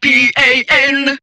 P A N.